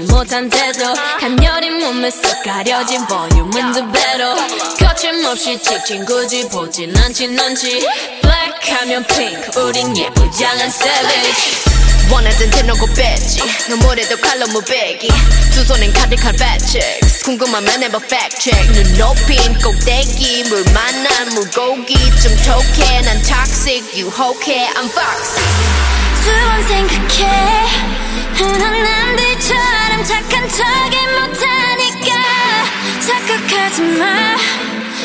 듯한 태도 간녀린 몸에 쏙 가려진 볼륨은 두 배로 거침없이 찍힌 굳이 보진 않지 넌지. Black 하면 pink 우린 예쁘장한 savage. 원하던 대놓고 뺐지. 너무래도 칼로 무배기. 두 손엔 가득한 fat chicks. 궁금하면 해봐 fact check. 눈 높인 꼭대기 물 만난 물고기. 좀 톡해 난 toxic 유혹해 I'm foxy. 두번 생각해 하지 마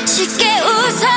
쉽게 웃어